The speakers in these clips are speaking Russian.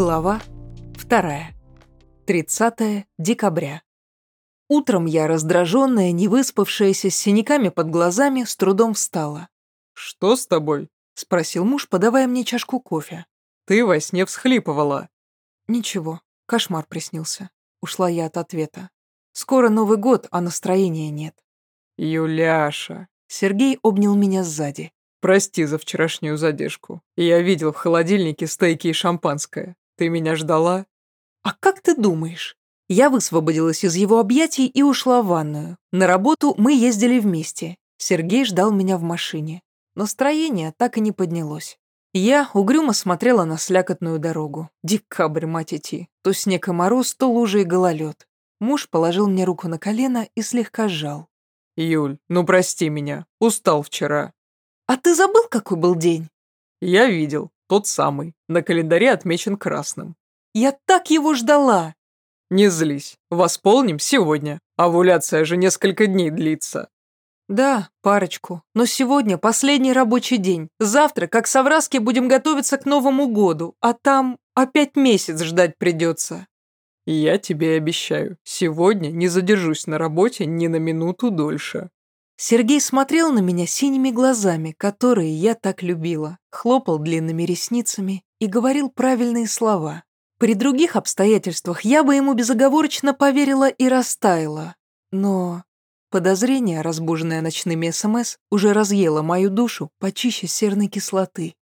Глава 2. 30 декабря. Утром я, раздраженная, невыспавшаяся, с синяками под глазами, с трудом встала. «Что с тобой?» — спросил муж, подавая мне чашку кофе. «Ты во сне всхлипывала». «Ничего, кошмар приснился». Ушла я от ответа. «Скоро Новый год, а настроения нет». «Юляша». Сергей обнял меня сзади. «Прости за вчерашнюю задержку. Я видел в холодильнике стейки и шампанское. Ты меня ждала?» «А как ты думаешь?» Я высвободилась из его объятий и ушла в ванную. На работу мы ездили вместе. Сергей ждал меня в машине. Настроение так и не поднялось. Я угрюмо смотрела на слякотную дорогу. Декабрь, мать идти. То снег и мороз, то лужи и гололед. Муж положил мне руку на колено и слегка сжал. «Юль, ну прости меня. Устал вчера». «А ты забыл, какой был день?» «Я видел. Тот самый. На календаре отмечен красным». «Я так его ждала!» «Не злись. Восполним сегодня. Овуляция же несколько дней длится». «Да, парочку. Но сегодня последний рабочий день. Завтра, как совраски, будем готовиться к Новому году, а там опять месяц ждать придется». «Я тебе обещаю, сегодня не задержусь на работе ни на минуту дольше». Сергей смотрел на меня синими глазами, которые я так любила, хлопал длинными ресницами и говорил правильные слова. При других обстоятельствах я бы ему безоговорочно поверила и растаяла. Но подозрение, разбуженное ночными СМС, уже разъело мою душу почище серной кислоты.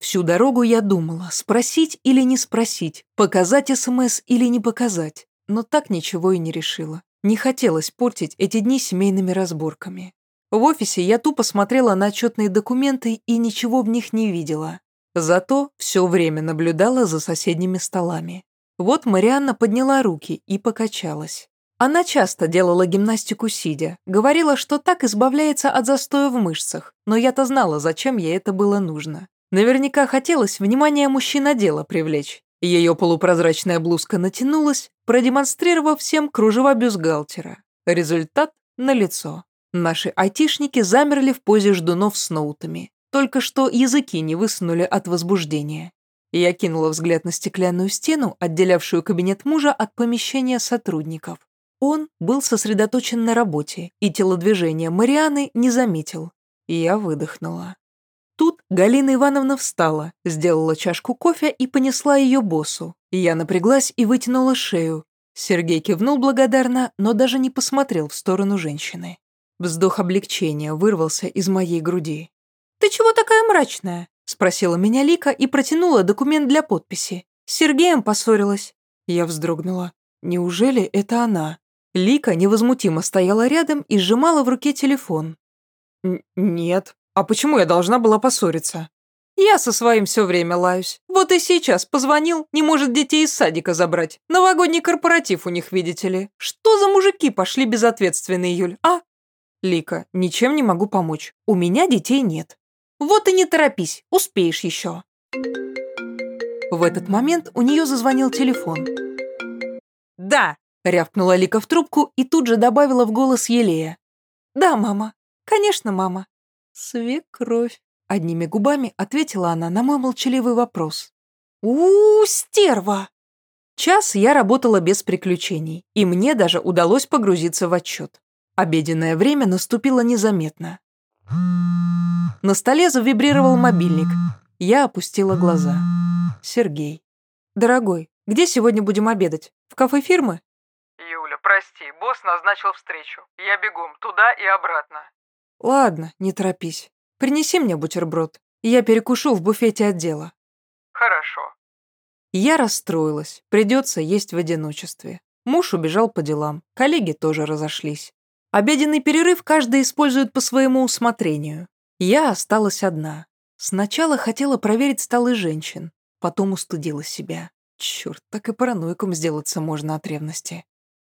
Всю дорогу я думала, спросить или не спросить, показать СМС или не показать, но так ничего и не решила. Не хотелось портить эти дни семейными разборками. В офисе я тупо смотрела на отчетные документы и ничего в них не видела. Зато все время наблюдала за соседними столами. Вот Марианна подняла руки и покачалась. Она часто делала гимнастику сидя, говорила, что так избавляется от застоя в мышцах, но я-то знала, зачем ей это было нужно. Наверняка хотелось внимание мужчин дело привлечь. Ее полупрозрачная блузка натянулась, продемонстрировав всем кружева бюстгальтера. Результат налицо. Наши айтишники замерли в позе ждунов с ноутами. Только что языки не высунули от возбуждения. Я кинула взгляд на стеклянную стену, отделявшую кабинет мужа от помещения сотрудников. Он был сосредоточен на работе, и телодвижения Марианы не заметил. Я выдохнула. Тут Галина Ивановна встала, сделала чашку кофе и понесла ее боссу. Я напряглась и вытянула шею. Сергей кивнул благодарно, но даже не посмотрел в сторону женщины. Вздох облегчения вырвался из моей груди. «Ты чего такая мрачная?» – спросила меня Лика и протянула документ для подписи. С Сергеем поссорилась. Я вздрогнула. Неужели это она? Лика невозмутимо стояла рядом и сжимала в руке телефон. «Нет. А почему я должна была поссориться?» «Я со своим все время лаюсь. Вот и сейчас позвонил, не может детей из садика забрать. Новогодний корпоратив у них, видите ли. Что за мужики пошли безответственные, Юль, а?» «Лика, ничем не могу помочь. У меня детей нет». Вот и не торопись, успеешь еще. В этот момент у нее зазвонил телефон. «Да!» — рявкнула Лика в трубку и тут же добавила в голос Елея. «Да, мама. Конечно, мама». «Свекровь», — одними губами ответила она на мой молчаливый вопрос. у, -у, стерва!» Час я работала без приключений, и мне даже удалось погрузиться в отчет. Обеденное время наступило незаметно. На столе завибрировал мобильник. Я опустила глаза. Сергей. «Дорогой, где сегодня будем обедать? В кафе фирмы?» «Юля, прости, босс назначил встречу. Я бегом туда и обратно». «Ладно, не торопись. Принеси мне бутерброд. Я перекушу в буфете отдела». «Хорошо». Я расстроилась. Придется есть в одиночестве. Муж убежал по делам. Коллеги тоже разошлись. Обеденный перерыв каждый использует по своему усмотрению. Я осталась одна. Сначала хотела проверить столы женщин, потом устыдила себя. Черт, так и параноиком сделаться можно от ревности.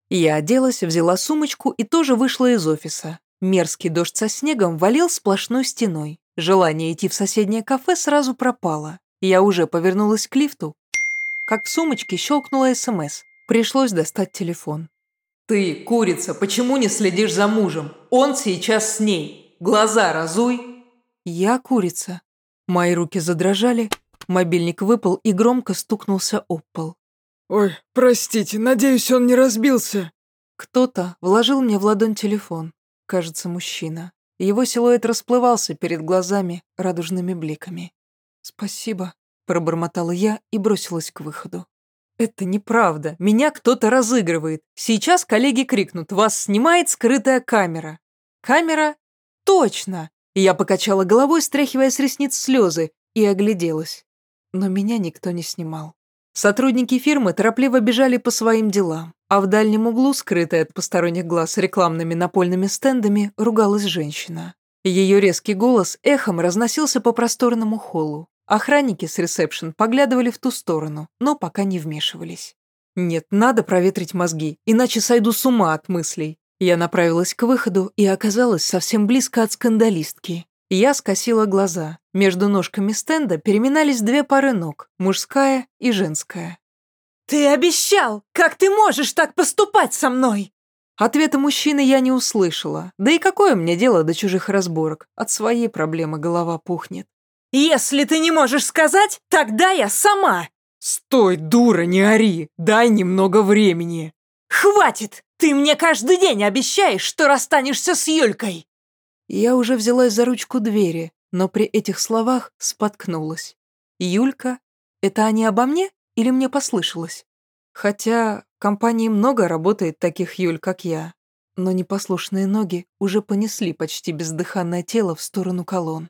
Я оделась, взяла сумочку и тоже вышла из офиса. Мерзкий дождь со снегом валил сплошной стеной. Желание идти в соседнее кафе сразу пропало. Я уже повернулась к лифту, как в сумочке щелкнула СМС. Пришлось достать телефон. «Ты, курица, почему не следишь за мужем? Он сейчас с ней. Глаза разуй!» Я курица. Мои руки задрожали, Мобильник выпал и громко стукнулся об пол. «Ой, простите, надеюсь, он не разбился». Кто-то вложил мне в ладонь телефон. Кажется, мужчина. Его силуэт расплывался перед глазами радужными бликами. «Спасибо», — пробормотала я и бросилась к выходу. «Это неправда. Меня кто-то разыгрывает. Сейчас коллеги крикнут. Вас снимает скрытая камера». «Камера? Точно!» Я покачала головой, стряхивая с ресниц слезы, и огляделась. Но меня никто не снимал. Сотрудники фирмы торопливо бежали по своим делам, а в дальнем углу, скрытая от посторонних глаз рекламными напольными стендами, ругалась женщина. Ее резкий голос эхом разносился по просторному холлу. Охранники с ресепшн поглядывали в ту сторону, но пока не вмешивались. Нет, надо проветрить мозги, иначе сойду с ума от мыслей. Я направилась к выходу и оказалась совсем близко от скандалистки. Я скосила глаза. Между ножками стенда переминались две пары ног, мужская и женская. «Ты обещал! Как ты можешь так поступать со мной?» Ответа мужчины я не услышала. Да и какое мне дело до чужих разборок? От своей проблемы голова пухнет. «Если ты не можешь сказать, тогда я сама!» «Стой, дура, не ори! Дай немного времени!» «Хватит! Ты мне каждый день обещаешь, что расстанешься с Юлькой!» Я уже взялась за ручку двери, но при этих словах споткнулась. «Юлька? Это они обо мне или мне послышалось? Хотя в компании много работает таких Юль, как я. Но непослушные ноги уже понесли почти бездыханное тело в сторону колонн.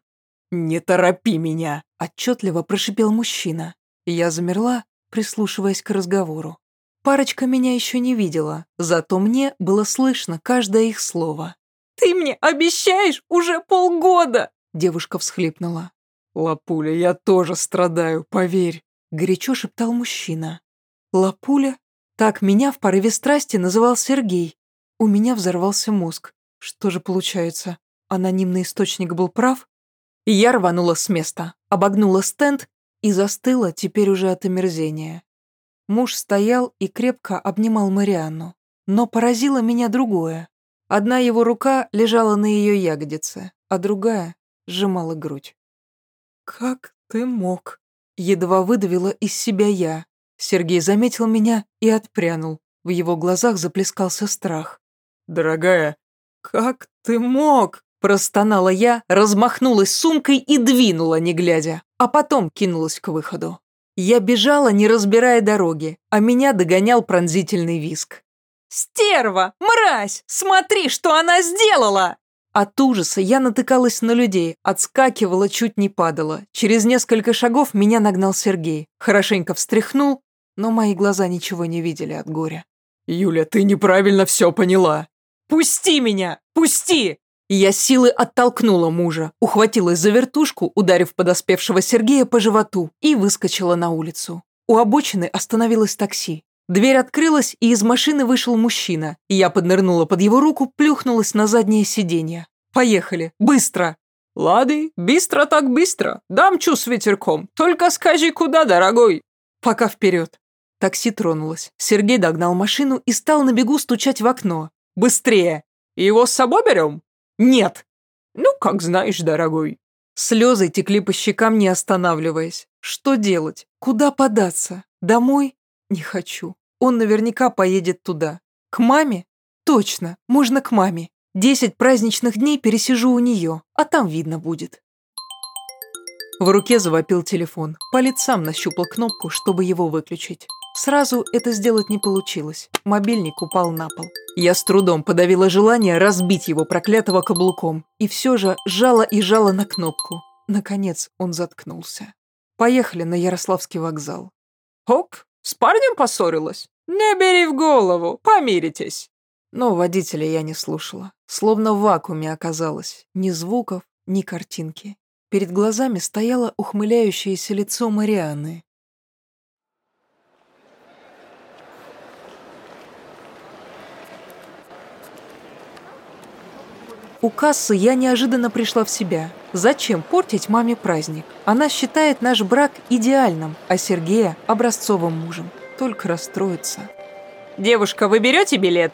«Не торопи меня!» – отчетливо прошипел мужчина. Я замерла, прислушиваясь к разговору. Парочка меня еще не видела, зато мне было слышно каждое их слово. «Ты мне обещаешь уже полгода!» – девушка всхлипнула. «Лапуля, я тоже страдаю, поверь!» – горячо шептал мужчина. «Лапуля?» Так меня в порыве страсти называл Сергей. У меня взорвался мозг. Что же получается? Анонимный источник был прав? И я рванула с места, обогнула стенд и застыла теперь уже от омерзения. Муж стоял и крепко обнимал Марианну. Но поразило меня другое. Одна его рука лежала на ее ягодице, а другая сжимала грудь. «Как ты мог?» Едва выдавила из себя я. Сергей заметил меня и отпрянул. В его глазах заплескался страх. «Дорогая, как ты мог?» Простонала я, размахнулась сумкой и двинула, не глядя, а потом кинулась к выходу. Я бежала, не разбирая дороги, а меня догонял пронзительный виск. «Стерва! Мразь! Смотри, что она сделала!» От ужаса я натыкалась на людей, отскакивала, чуть не падала. Через несколько шагов меня нагнал Сергей. Хорошенько встряхнул, но мои глаза ничего не видели от горя. «Юля, ты неправильно все поняла!» «Пусти меня! Пусти!» Я силой оттолкнула мужа, ухватилась за вертушку, ударив подоспевшего Сергея по животу, и выскочила на улицу. У обочины остановилось такси. Дверь открылась, и из машины вышел мужчина. Я поднырнула под его руку, плюхнулась на заднее сиденье. «Поехали! Быстро!» «Лады, быстро так быстро. Дамчу с ветерком. Только скажи, куда, дорогой?» «Пока вперед». Такси тронулось. Сергей догнал машину и стал на бегу стучать в окно. «Быстрее!» «Его с собой берем?» «Нет!» «Ну, как знаешь, дорогой». Слезы текли по щекам, не останавливаясь. Что делать? Куда податься? Домой? Не хочу. Он наверняка поедет туда. К маме? Точно, можно к маме. Десять праздничных дней пересижу у нее, а там видно будет. В руке завопил телефон. Палец сам нащупал кнопку, чтобы его выключить. Сразу это сделать не получилось. Мобильник упал на пол. Я с трудом подавила желание разбить его проклятого каблуком. И все же жала и жала на кнопку. Наконец он заткнулся. Поехали на Ярославский вокзал. «Оп, с парнем поссорилась? Не бери в голову, помиритесь!» Но водителя я не слушала. Словно в вакууме оказалась. Ни звуков, ни картинки. Перед глазами стояло ухмыляющееся лицо Марианы. У кассы я неожиданно пришла в себя. Зачем портить маме праздник? Она считает наш брак идеальным, а Сергея – образцовым мужем. Только расстроится. «Девушка, вы берете билет?»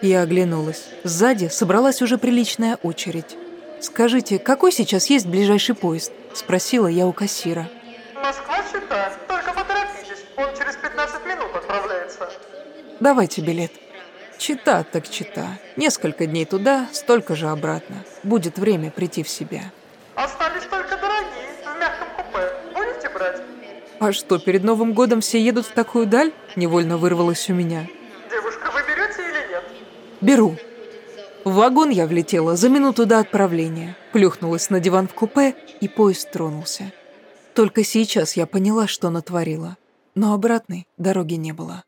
Я оглянулась. Сзади собралась уже приличная очередь. «Скажите, какой сейчас есть ближайший поезд?» – спросила я у кассира. Москва Чита, только поторопитесь, он через 15 минут отправляется. Давайте билет. Чита так чита. Несколько дней туда, столько же обратно. Будет время прийти в себя. А что, перед Новым годом все едут в такую даль? Невольно вырвалось у меня. Девушка, вы берете или нет? Беру. В вагон я влетела за минуту до отправления, плюхнулась на диван в купе, и поезд тронулся. Только сейчас я поняла, что натворила, но обратной дороги не было.